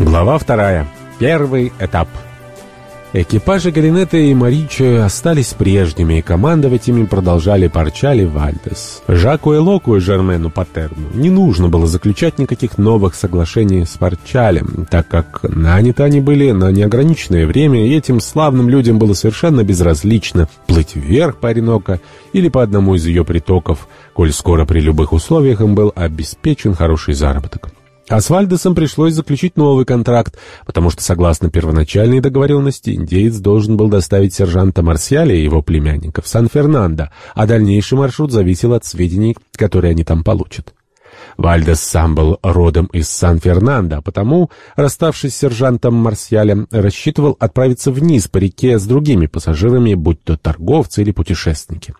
Глава вторая. Первый этап. Экипажи Галинета и Маричо остались прежними, и командовать ими продолжали Парчали Вальдес. Жаку Элоку и Жермену Патерну не нужно было заключать никаких новых соглашений с Парчалем, так как наняты они были на неограниченное время, и этим славным людям было совершенно безразлично плыть вверх по Оренока или по одному из ее притоков, коль скоро при любых условиях им был обеспечен хороший заработок. А с Вальдесом пришлось заключить новый контракт, потому что, согласно первоначальной договоренности, индеец должен был доставить сержанта Марсиаля и его племянника в Сан-Фернандо, а дальнейший маршрут зависел от сведений, которые они там получат. Вальдес сам был родом из Сан-Фернандо, а потому, расставшись с сержантом Марсиалем, рассчитывал отправиться вниз по реке с другими пассажирами, будь то торговцы или путешественники.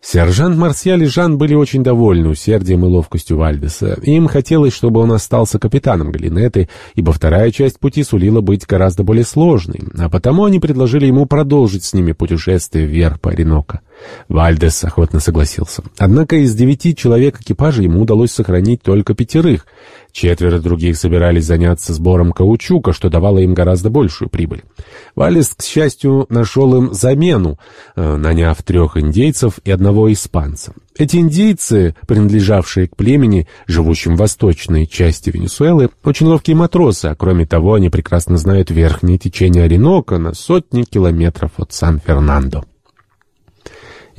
Сержант Марсиаль и Жан были очень довольны усердием и ловкостью Вальдеса. Им хотелось, чтобы он остался капитаном Галинеты, ибо вторая часть пути сулила быть гораздо более сложной, а потому они предложили ему продолжить с ними путешествие вверх по Оренока. Вальдес охотно согласился. Однако из девяти человек экипажа ему удалось сохранить только пятерых. Четверо других собирались заняться сбором каучука, что давало им гораздо большую прибыль. Вальдес, к счастью, нашел им замену, э, наняв трех индейцев и одного испанца. Эти индейцы, принадлежавшие к племени, живущим в восточной части Венесуэлы, очень ловкие матросы, а кроме того они прекрасно знают верхнее течение Оренока на сотни километров от Сан-Фернандо.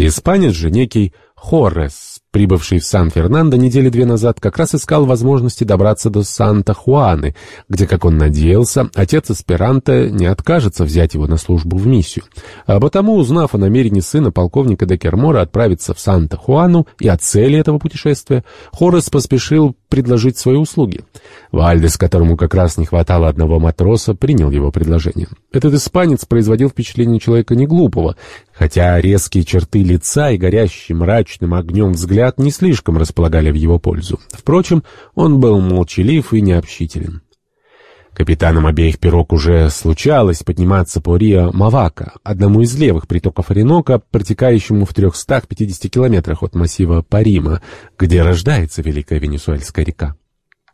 Испанец же, некий Хоррес, прибывший в Сан-Фернандо недели две назад, как раз искал возможности добраться до Санта-Хуаны, где, как он надеялся, отец Эсперанто не откажется взять его на службу в миссию. А потому, узнав о намерении сына полковника Декермора отправиться в Санта-Хуану и о цели этого путешествия, Хоррес поспешил предложить свои услуги. Вальдес, которому как раз не хватало одного матроса, принял его предложение. Этот испанец производил впечатление человека неглупого, хотя резкие черты лица и горящий мрачным огнем взгляд не слишком располагали в его пользу. Впрочем, он был молчалив и необщителен. Капитанам обеих пирог уже случалось подниматься по Рио Мавака, одному из левых притоков Оренока, протекающему в 350 километрах от массива Парима, где рождается Великая Венесуэльская река.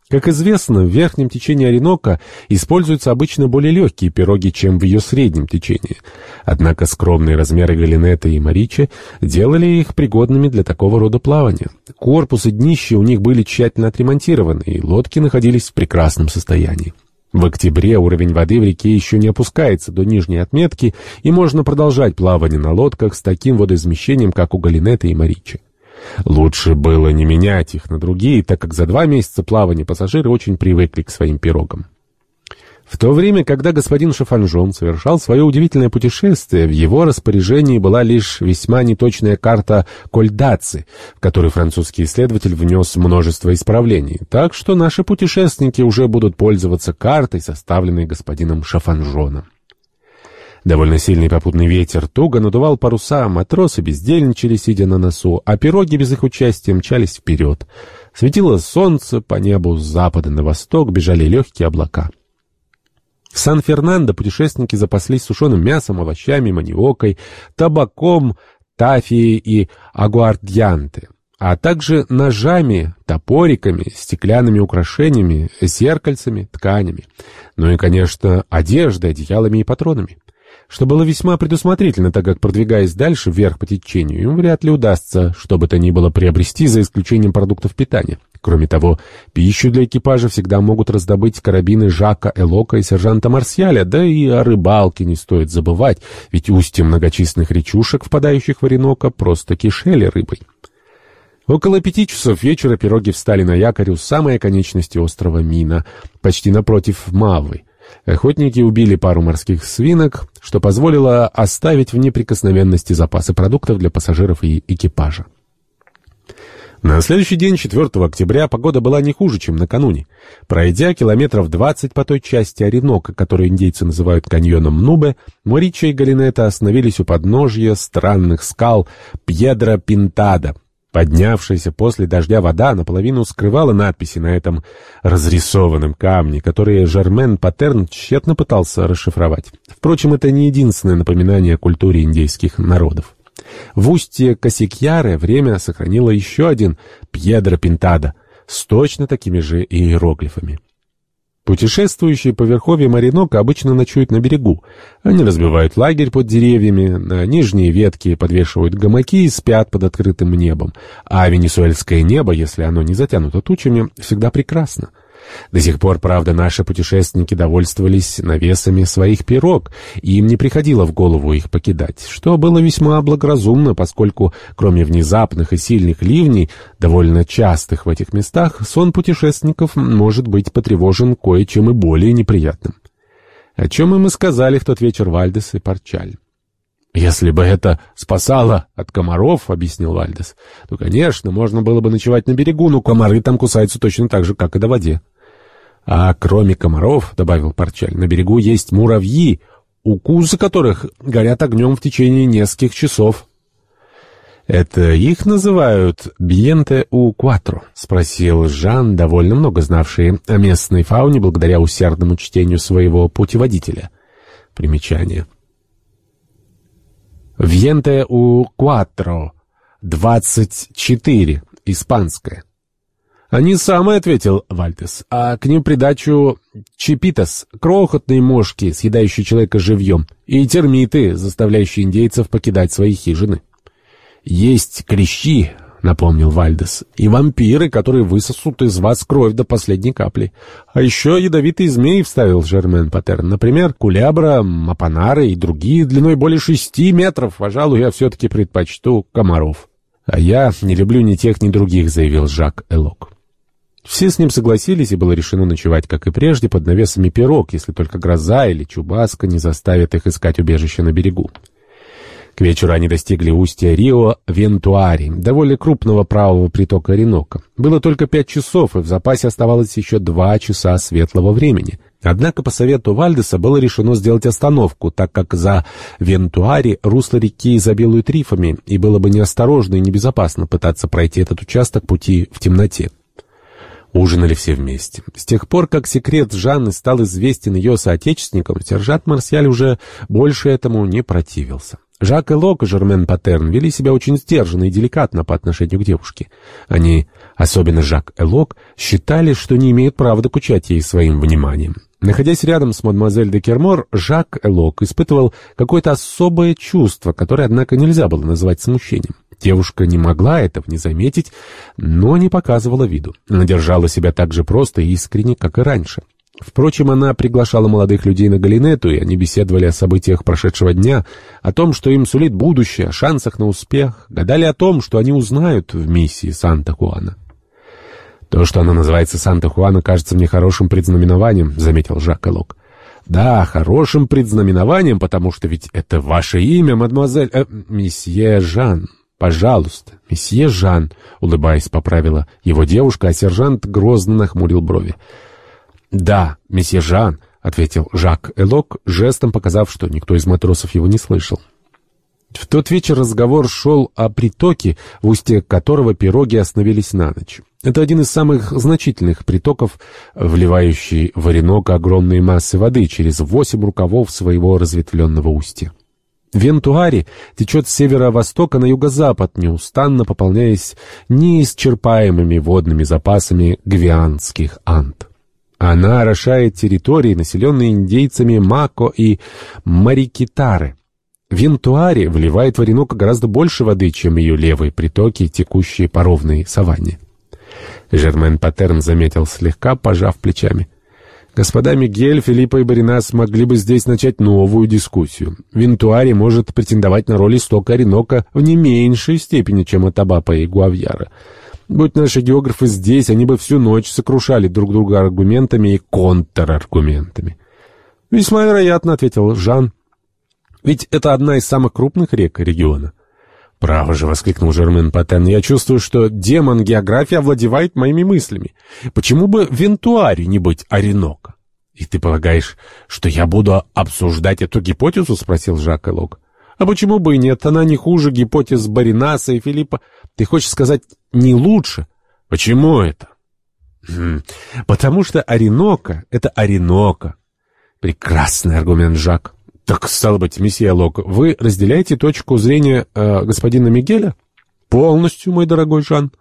Как известно, в верхнем течении Оренока используются обычно более легкие пироги, чем в ее среднем течении. Однако скромные размеры Галинета и Маричи делали их пригодными для такого рода плавания. Корпус и днище у них были тщательно отремонтированы, и лодки находились в прекрасном состоянии. В октябре уровень воды в реке еще не опускается до нижней отметки, и можно продолжать плавание на лодках с таким водоизмещением, как у Галинета и Маричи. Лучше было не менять их на другие, так как за два месяца плавания пассажиры очень привыкли к своим пирогам. В то время, когда господин Шафанжон совершал свое удивительное путешествие, в его распоряжении была лишь весьма неточная карта Кольдаци, в которой французский исследователь внес множество исправлений. Так что наши путешественники уже будут пользоваться картой, составленной господином Шафанжоном. Довольно сильный попутный ветер туго надувал паруса, матросы бездельничали, сидя на носу, а пироги без их участия мчались вперед. Светило солнце, по небу с запада на восток бежали легкие облака. В Сан-Фернандо путешественники запаслись сушеным мясом, овощами, маниокой, табаком, тафией и агуардьянте, а также ножами, топориками, стеклянными украшениями, зеркальцами, тканями. Ну и, конечно, одеждой, одеялами и патронами что было весьма предусмотрительно, так как, продвигаясь дальше вверх по течению, им вряд ли удастся, что бы то ни было, приобрести за исключением продуктов питания. Кроме того, пищу для экипажа всегда могут раздобыть карабины Жака Элока и сержанта Марсиаля, да и о рыбалке не стоит забывать, ведь устья многочисленных речушек, впадающих в Оренока, просто кишели рыбой. Около пяти часов вечера пироги встали на якорь у самой оконечности острова Мина, почти напротив Мавы. Охотники убили пару морских свинок, что позволило оставить в неприкосновенности запасы продуктов для пассажиров и экипажа. На следующий день, 4 октября, погода была не хуже, чем накануне. Пройдя километров 20 по той части Оренока, которую индейцы называют каньоном Нубе, Морича и Галинета остановились у подножья странных скал Пьедро Пинтада — Поднявшаяся после дождя вода наполовину скрывала надписи на этом разрисованном камне, которые Жермен Паттерн тщетно пытался расшифровать. Впрочем, это не единственное напоминание о культуре индейских народов. В устье Косикьяры время сохранило еще один Пьедро Пинтада с точно такими же иероглифами. Путешествующие по верховьям Оренока обычно ночуют на берегу. Они разбивают лагерь под деревьями, на нижние ветки подвешивают гамаки и спят под открытым небом. А венесуэльское небо, если оно не затянуто тучами, всегда прекрасно. До сих пор, правда, наши путешественники довольствовались навесами своих пирог, и им не приходило в голову их покидать, что было весьма благоразумно, поскольку, кроме внезапных и сильных ливней, довольно частых в этих местах, сон путешественников может быть потревожен кое-чем и более неприятным. О чем им и сказали в тот вечер Вальдес и Парчаль. «Если бы это спасало от комаров, — объяснил Вальдес, — то, конечно, можно было бы ночевать на берегу, но комары там кусаются точно так же, как и до воде. А кроме комаров, — добавил Парчаль, — на берегу есть муравьи, укусы которых горят огнем в течение нескольких часов. — Это их называют «биенте у кватро», — спросил Жан, довольно много знавший о местной фауне благодаря усердному чтению своего путеводителя. Примечание. «Вьенте у кватро», «двадцать четыре», испанское. «Они самые», — ответил Вальтес, — «а к ним придачу чипитас, крохотные мошки, съедающие человека живьем, и термиты, заставляющие индейцев покидать свои хижины». «Есть клещи», — напомнил Вальдес, — «и вампиры, которые высосут из вас кровь до последней капли. А еще ядовитые змеи», — вставил Жермен Паттерн, «например, кулябра, мапанары и другие длиной более шести метров. Пожалуй, я все-таки предпочту комаров». «А я не люблю ни тех, ни других», — заявил Жак Элок. Все с ним согласились, и было решено ночевать, как и прежде, под навесами пирог, если только гроза или чубаска не заставят их искать убежище на берегу. К вечеру они достигли устья Рио Вентуари, довольно крупного правого притока Оренока. Было только пять часов, и в запасе оставалось еще два часа светлого времени. Однако по совету Вальдеса было решено сделать остановку, так как за Вентуари русло реки изобилует рифами, и было бы неосторожно и небезопасно пытаться пройти этот участок пути в темноте. Ужинали все вместе. С тех пор, как секрет Жанны стал известен ее соотечественникам, сержант Марсиаль уже больше этому не противился. Жак и Лок и Жермен Паттерн вели себя очень сдержанно и деликатно по отношению к девушке. Они, особенно Жак и Лок, считали, что не имеют права докучать ей своим вниманием. Находясь рядом с мадемуазель де Кермор, Жак Элок испытывал какое-то особое чувство, которое, однако, нельзя было назвать смущением. Девушка не могла этого не заметить, но не показывала виду. Она держала себя так же просто и искренне, как и раньше. Впрочем, она приглашала молодых людей на Галинету, и они беседовали о событиях прошедшего дня, о том, что им сулит будущее, о шансах на успех, гадали о том, что они узнают в миссии Санта-Хуана. «То, что она называется Санта-Хуана, кажется мне хорошим предзнаменованием», — заметил Жак Элок. «Да, хорошим предзнаменованием, потому что ведь это ваше имя, мадемуазель... Э, месье Жан. Пожалуйста, месье Жан», — улыбаясь, поправила его девушка, а сержант грозно нахмурил брови. «Да, месье Жан», — ответил Жак Элок, жестом показав, что никто из матросов его не слышал. В тот вечер разговор шел о притоке, в устье которого пироги остановились на ночь. Это один из самых значительных притоков, вливающий в Оренок огромные массы воды через восемь рукавов своего разветвленного устья. Вентуари течет с северо-востока на юго-запад, неустанно пополняясь неисчерпаемыми водными запасами гвианских ант. Она орошает территории, населенные индейцами Мако и Марикитары. Вентуари вливает в Оренок гораздо больше воды, чем ее левые притоки, текущие по ровной саванне. Жермен Паттерн заметил слегка, пожав плечами. Господа Мигель, Филиппа и Баринас могли бы здесь начать новую дискуссию. Вентуари может претендовать на роль истока Оренока в не меньшей степени, чем Атабапа и Гуавьяра. Будь наши географы здесь, они бы всю ночь сокрушали друг друга аргументами и контраргументами. «Весьма вероятно», — ответил Жан. «Ведь это одна из самых крупных рек региона». «Право же!» — воскликнул Жермен Патен. «Я чувствую, что демон географии овладевает моими мыслями. Почему бы Вентуари не быть Оренока?» «И ты полагаешь, что я буду обсуждать эту гипотезу?» — спросил Жак Элок. «А почему бы и нет? Она не хуже гипотез Баринаса и Филиппа. Ты хочешь сказать, не лучше?» «Почему это?» хм, «Потому что Оренока — это Оренока». «Прекрасный аргумент, Жак». «Так, стало быть, месье Лок, вы разделяете точку зрения э, господина Мигеля?» «Полностью, мой дорогой Жан».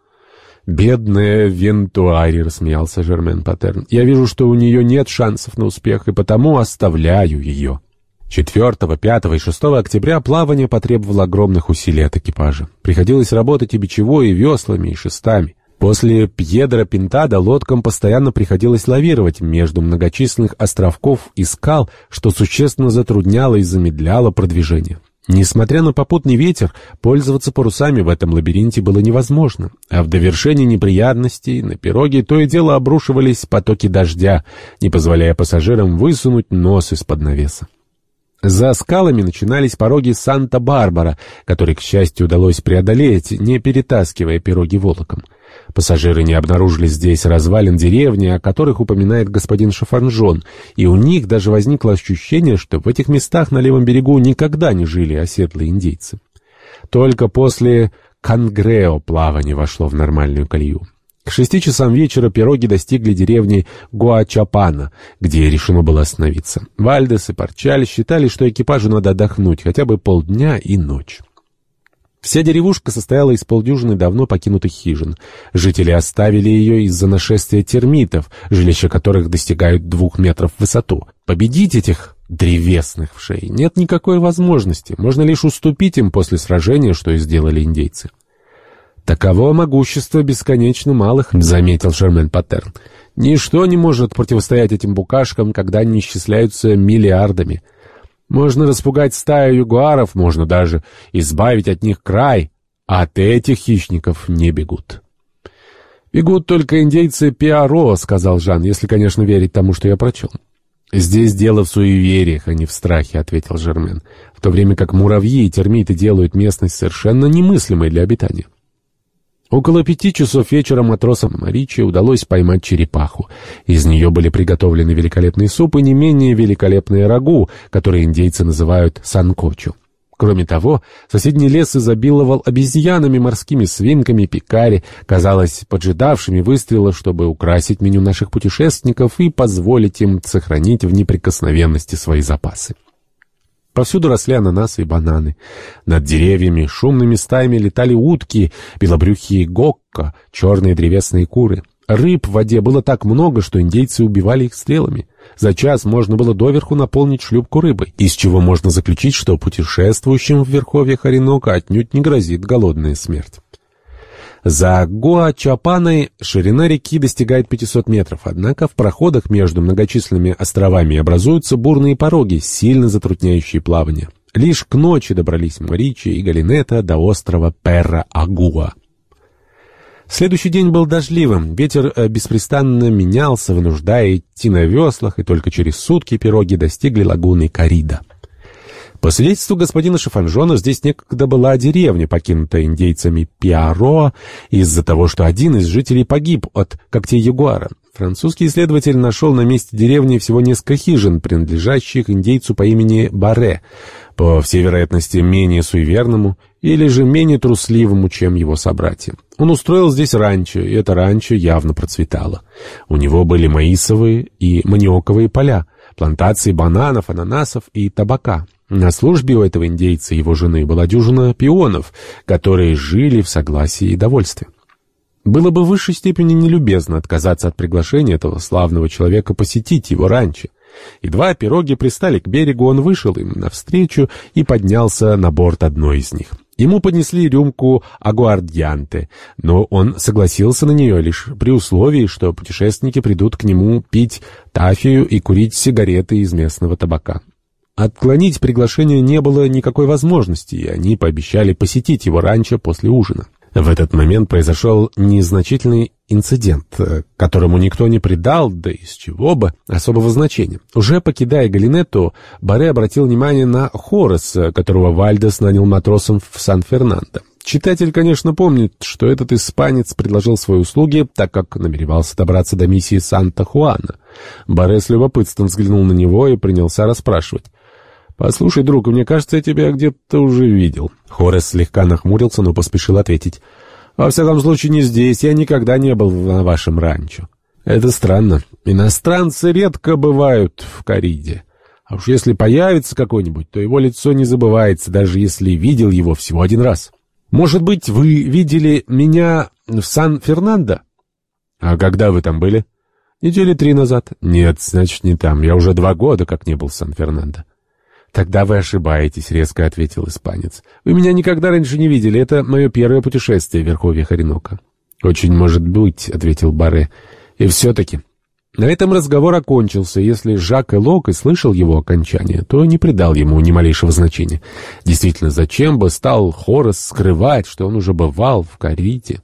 «Бедная Вентуари», — рассмеялся Жермен Паттерн. «Я вижу, что у нее нет шансов на успех, и потому оставляю ее». 4, 5 и 6 октября плавание потребовало огромных усилий от экипажа. Приходилось работать и бичевой, и веслами, и шестами. После Пьедро Пинтада лодкам постоянно приходилось лавировать между многочисленных островков и скал, что существенно затрудняло и замедляло продвижение. Несмотря на попутный ветер, пользоваться парусами в этом лабиринте было невозможно, а в довершении неприятностей на пироге то и дело обрушивались потоки дождя, не позволяя пассажирам высунуть нос из-под навеса. За скалами начинались пороги Санта-Барбара, которые, к счастью, удалось преодолеть, не перетаскивая пироги волоком. Пассажиры не обнаружили здесь развалин деревни, о которых упоминает господин Шафанжон, и у них даже возникло ощущение, что в этих местах на левом берегу никогда не жили оседлые индейцы. Только после Кангрео плавание вошло в нормальную колею. К шести часам вечера пироги достигли деревни Гуачапана, где решено было остановиться. Вальдес и Парчаль считали, что экипажу надо отдохнуть хотя бы полдня и ночь. Вся деревушка состояла из полдюжины давно покинутых хижин. Жители оставили ее из-за нашествия термитов, жилища которых достигают двух метров в высоту. Победить этих древесных вшей нет никакой возможности, можно лишь уступить им после сражения, что и сделали индейцы. «Таково могущество бесконечно малых», — заметил Шермен Паттерн. «Ничто не может противостоять этим букашкам, когда они исчисляются миллиардами. Можно распугать стаю ягуаров, можно даже избавить от них край, а от этих хищников не бегут». «Бегут только индейцы Пиаро», — сказал Жан, «если, конечно, верить тому, что я прочел». «Здесь дело в суевериях, а не в страхе», — ответил Жермен, «в то время как муравьи и термиты делают местность совершенно немыслимой для обитания». Около пяти часов вечера матросам Маричи удалось поймать черепаху. Из нее были приготовлены великолепные супы и не менее великолепные рагу, которые индейцы называют санкочу. Кроме того, соседний лес изобиловал обезьянами, морскими свинками, пикари, казалось, поджидавшими выстрела, чтобы украсить меню наших путешественников и позволить им сохранить в неприкосновенности свои запасы. Повсюду росли ананасы и бананы. Над деревьями шумными стаями летали утки, белобрюхие гокко, черные древесные куры. Рыб в воде было так много, что индейцы убивали их стрелами. За час можно было доверху наполнить шлюпку рыбой, из чего можно заключить, что путешествующим в верховьях Оренока отнюдь не грозит голодная смерть. За Гуачапаной ширина реки достигает 500 метров, однако в проходах между многочисленными островами образуются бурные пороги, сильно затрудняющие плавание. Лишь к ночи добрались Маричи и Галинета до острова Перра-Агуа. Следующий день был дождливым, ветер э, беспрестанно менялся, вынуждая идти на веслах, и только через сутки пироги достигли лагуны Карида. По свидетельству господина Шафанжона, здесь некогда была деревня, покинутая индейцами Пиаро, из-за того, что один из жителей погиб от когтей ягуара. Французский исследователь нашел на месте деревни всего несколько хижин, принадлежащих индейцу по имени Баре, по всей вероятности менее суеверному или же менее трусливому, чем его собратья. Он устроил здесь ранчо, и это ранчо явно процветало. У него были маисовые и маниоковые поля, плантации бананов, ананасов и табака. На службе у этого индейца и его жены была дюжина пионов, которые жили в согласии и довольстве. Было бы в высшей степени нелюбезно отказаться от приглашения этого славного человека посетить его ранчо. Едва пироги пристали к берегу, он вышел им навстречу и поднялся на борт одной из них. Ему поднесли рюмку агуардьянте, но он согласился на нее лишь при условии, что путешественники придут к нему пить тафию и курить сигареты из местного табака. Отклонить приглашение не было никакой возможности, и они пообещали посетить его раньше после ужина. В этот момент произошел незначительный инцидент, которому никто не придал, да из чего бы, особого значения. Уже покидая Галинетту, Баре обратил внимание на Хорреса, которого Вальдес нанял матросом в Сан-Фернандо. Читатель, конечно, помнит, что этот испанец предложил свои услуги, так как намеревался добраться до миссии Санта-Хуана. Баре с любопытством взглянул на него и принялся расспрашивать. «Послушай, друг, мне кажется, я тебя где-то уже видел». Хорес слегка нахмурился, но поспешил ответить. «Во всяком случае, не здесь. Я никогда не был на вашем ранчо». «Это странно. Иностранцы редко бывают в Кариде. А уж если появится какой-нибудь, то его лицо не забывается, даже если видел его всего один раз». «Может быть, вы видели меня в Сан-Фернандо?» «А когда вы там были?» «Недели три назад». «Нет, значит, не там. Я уже два года как не был в Сан-Фернандо». «Тогда вы ошибаетесь», — резко ответил испанец. «Вы меня никогда раньше не видели. Это мое первое путешествие в Верховье Хоренока». «Очень может быть», — ответил Баре. «И все-таки...» На этом разговор окончился. Если Жак Элок и слышал его окончание, то не придал ему ни малейшего значения. Действительно, зачем бы стал Хорос скрывать, что он уже бывал в Карите?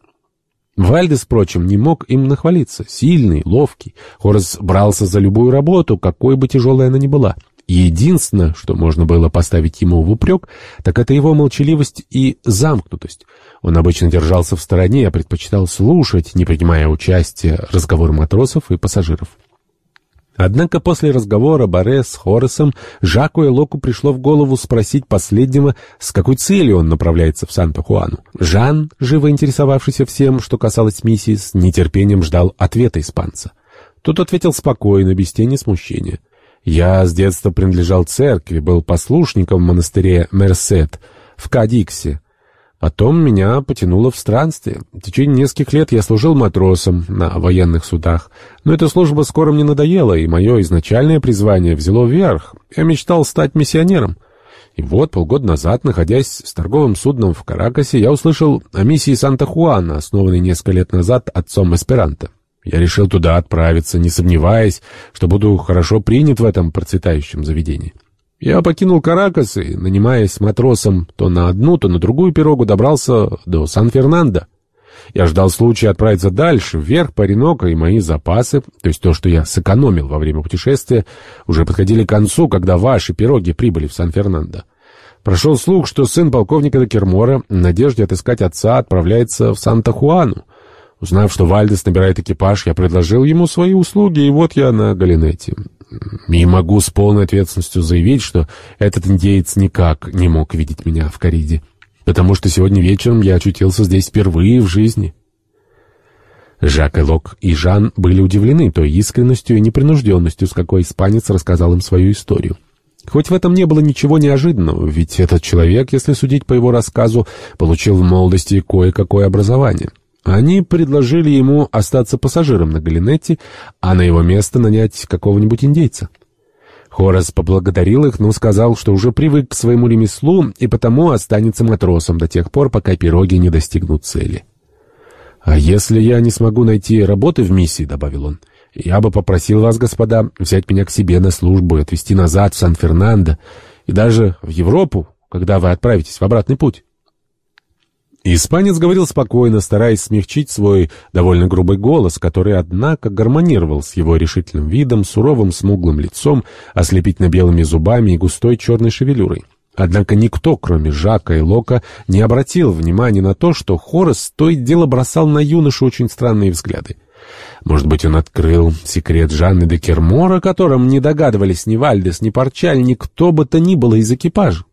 Вальдес, впрочем, не мог им нахвалиться. Сильный, ловкий. Хорос брался за любую работу, какой бы тяжелой она ни была. Единственное, что можно было поставить ему в упрек, так это его молчаливость и замкнутость. Он обычно держался в стороне, а предпочитал слушать, не принимая участия, разговоры матросов и пассажиров. Однако после разговора Баре с Хоресом Жаку и Локу пришло в голову спросить последнего, с какой целью он направляется в Санта-Хуану. Жан, живо интересовавшийся всем, что касалось миссии, с нетерпением ждал ответа испанца. Тот ответил спокойно, без тени смущения. «Я с детства принадлежал церкви, был послушником в монастыре Мерсет в Кадиксе. Потом меня потянуло в странствие. В течение нескольких лет я служил матросом на военных судах. Но эта служба скоро мне надоела, и мое изначальное призвание взяло вверх. Я мечтал стать миссионером. И вот полгода назад, находясь с торговым судном в Каракасе, я услышал о миссии Санта-Хуана, основанной несколько лет назад отцом Эсперанто. Я решил туда отправиться, не сомневаясь, что буду хорошо принят в этом процветающем заведении. Я покинул Каракас и, нанимаясь матросом то на одну, то на другую пирогу, добрался до Сан-Фернандо. Я ждал случая отправиться дальше, вверх по Оренока, и мои запасы, то есть то, что я сэкономил во время путешествия, уже подходили к концу, когда ваши пироги прибыли в Сан-Фернандо. Прошел слух, что сын полковника Декермора, в надежде отыскать отца, отправляется в Санта-Хуану. Узнав, что Вальдес набирает экипаж, я предложил ему свои услуги, и вот я на Галинете. И могу с полной ответственностью заявить, что этот индеец никак не мог видеть меня в Кариде, потому что сегодня вечером я очутился здесь впервые в жизни. Жак Элок и Жан были удивлены той искренностью и непринужденностью, с какой испанец рассказал им свою историю. Хоть в этом не было ничего неожиданного, ведь этот человек, если судить по его рассказу, получил в молодости кое-какое образование. Они предложили ему остаться пассажиром на Галинетте, а на его место нанять какого-нибудь индейца. Хорас поблагодарил их, но сказал, что уже привык к своему ремеслу и потому останется матросом до тех пор, пока пироги не достигнут цели. «А если я не смогу найти работы в миссии», — добавил он, — «я бы попросил вас, господа, взять меня к себе на службу и отвезти назад в Сан-Фернандо и даже в Европу, когда вы отправитесь в обратный путь». Испанец говорил спокойно, стараясь смягчить свой довольно грубый голос, который, однако, гармонировал с его решительным видом, суровым смуглым лицом, ослепительно белыми зубами и густой черной шевелюрой. Однако никто, кроме Жака и Лока, не обратил внимания на то, что Хорос то и дело бросал на юношу очень странные взгляды. Может быть, он открыл секрет Жанны де Кермора, о котором не догадывались ни Вальдес, ни Парчаль, ни кто бы то ни было из экипажа.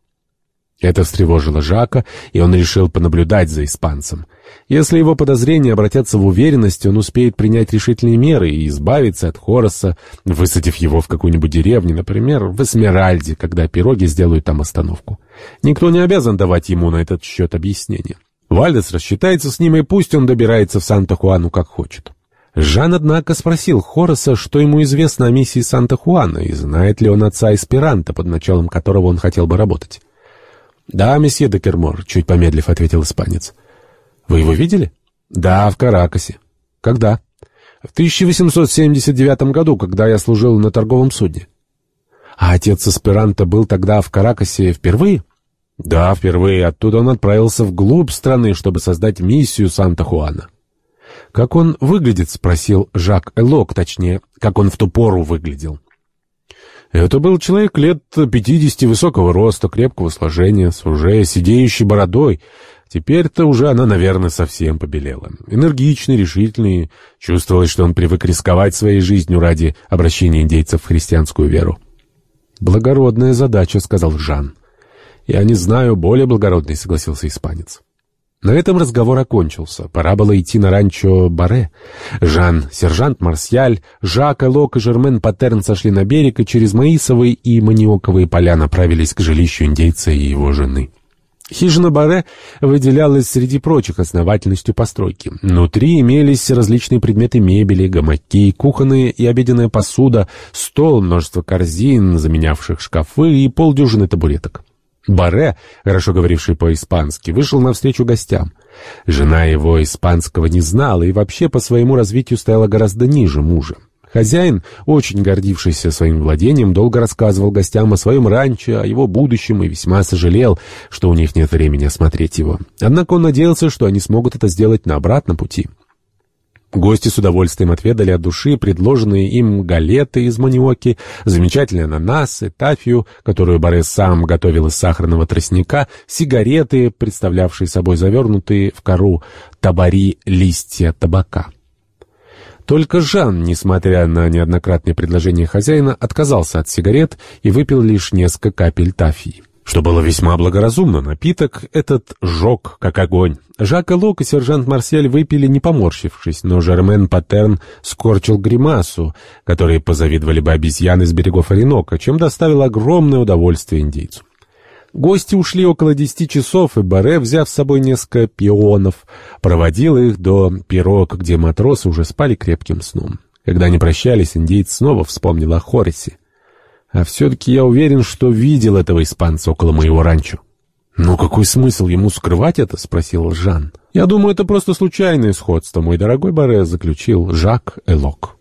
Это встревожило Жака, и он решил понаблюдать за испанцем. Если его подозрения обратятся в уверенность, он успеет принять решительные меры и избавиться от Хороса, высадив его в какую-нибудь деревню, например, в Эсмеральде, когда пироги сделают там остановку. Никто не обязан давать ему на этот счет объяснения. Вальдес рассчитается с ним, и пусть он добирается в Санта-Хуану как хочет. Жан, однако, спросил Хороса, что ему известно о миссии Санта-Хуана, и знает ли он отца Эсперанто, под началом которого он хотел бы работать. «Да, месье де Кермор», — чуть помедлив ответил испанец. «Вы его видели?» «Да, в Каракасе». «Когда?» «В 1879 году, когда я служил на торговом судне». «А отец аспиранта был тогда в Каракасе впервые?» «Да, впервые. Оттуда он отправился вглубь страны, чтобы создать миссию Санта-Хуана». «Как он выглядит?» — спросил Жак Элок, точнее, как он в ту пору выглядел. Это был человек лет пятидесяти, высокого роста, крепкого сложения, с уже сидеющей бородой. Теперь-то уже она, наверное, совсем побелела. Энергичный, решительный. Чувствовалось, что он привык рисковать своей жизнью ради обращения индейцев в христианскую веру. «Благородная задача», — сказал Жан. «Я не знаю, более благородный», — согласился испанец. На этом разговор окончился. Пора было идти на ранчо Баре. Жан, сержант Марсиаль, Жак, Элок и Жермен Патерн сошли на берег и через Маисовые и Маниоковые поля направились к жилищу индейца и его жены. Хижина Баре выделялась среди прочих основательностью постройки. Внутри имелись различные предметы мебели, гамаки, кухонная и обеденная посуда, стол, множество корзин, заменявших шкафы и полдюжины табуреток. Баре, хорошо говоривший по-испански, вышел навстречу гостям. Жена его испанского не знала и вообще по своему развитию стояла гораздо ниже мужа. Хозяин, очень гордившийся своим владением, долго рассказывал гостям о своем ранчо, о его будущем и весьма сожалел, что у них нет времени осмотреть его. Однако он надеялся, что они смогут это сделать на обратном пути. Гости с удовольствием отведали от души предложенные им галеты из маниоки, замечательные ананасы, тафию, которую Борис сам готовил из сахарного тростника, сигареты, представлявшие собой завернутые в кору табари листья табака. Только Жан, несмотря на неоднократные предложения хозяина, отказался от сигарет и выпил лишь несколько капель тафии. Что было весьма благоразумно, напиток этот жег, как огонь. Жак и Лук и сержант Марсель выпили, не поморщившись, но Жермен Паттерн скорчил гримасу, которой позавидовали бы обезьяны с берегов Оренока, чем доставил огромное удовольствие индейцу. Гости ушли около десяти часов, и Баре, взяв с собой несколько пионов, проводил их до пирог, где матросы уже спали крепким сном. Когда они прощались, индейец снова вспомнил о Хорисе. «А все-таки я уверен, что видел этого испанца около моего ранчо». «Ну какой смысл ему скрывать это?» — спросил Жан. «Я думаю, это просто случайное сходство, мой дорогой Баре», — заключил Жак Элок.